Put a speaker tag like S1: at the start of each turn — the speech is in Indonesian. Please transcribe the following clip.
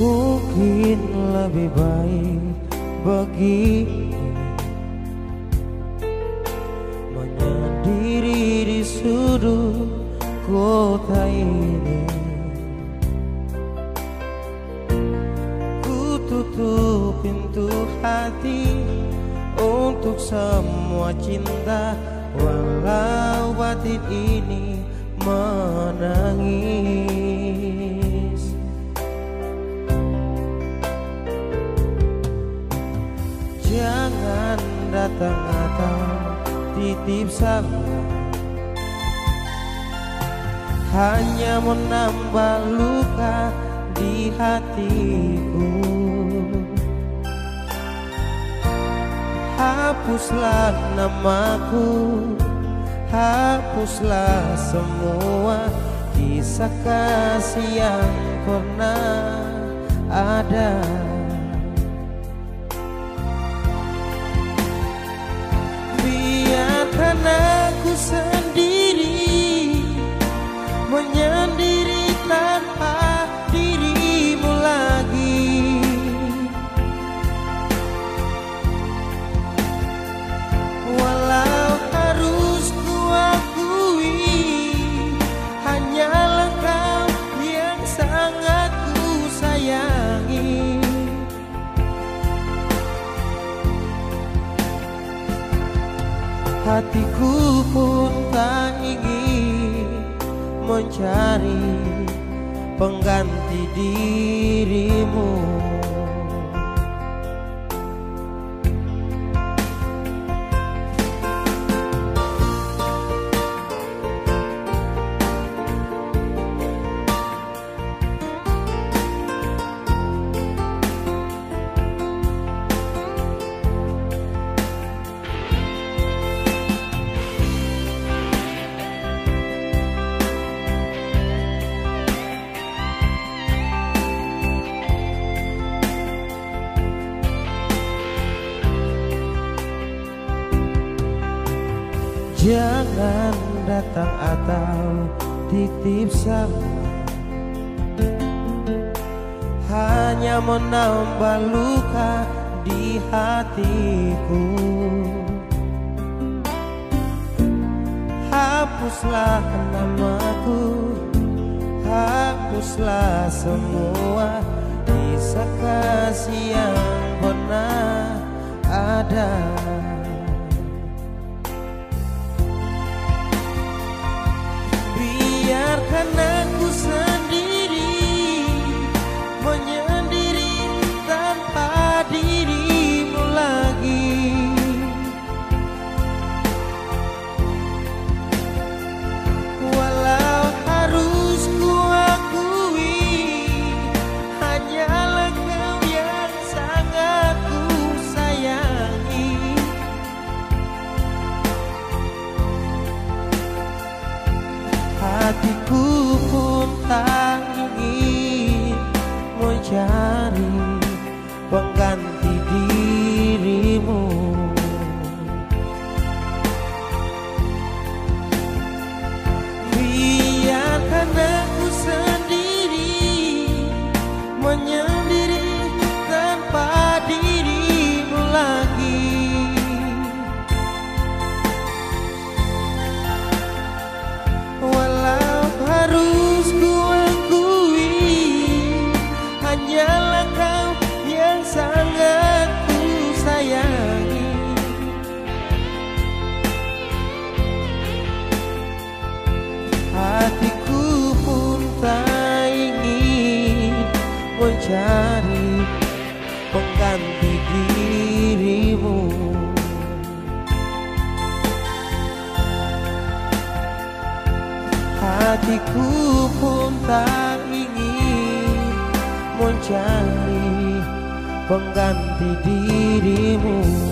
S1: Mungkin lebih baik bagi Menyendiri di sudut kota ini. Ku tutup pintu hati untuk semua cinta Walau batin ini menangis datang atau titip salam. Hanya menambah luka di hatiku. Hapuslah namaku Hapuslah semua kisah kasih yang pernah ada Hatiku pun tak ingin mencari pengganti dirimu Jangan datang atau titip salam Hanya menambah luka di hatiku. Hapuslah namaku Hapuslah semua. Kisah kasih yang pernah ada Hatiku pun tak ingin mencari Hanyalah kau yang sangat ku sayangi. Hatiku pun tak ingin mencari pengganti dirimu. Hatiku pun tak mencari pengganti dirimu